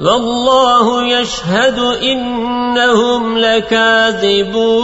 والله يشهد إنهم لكاذبون.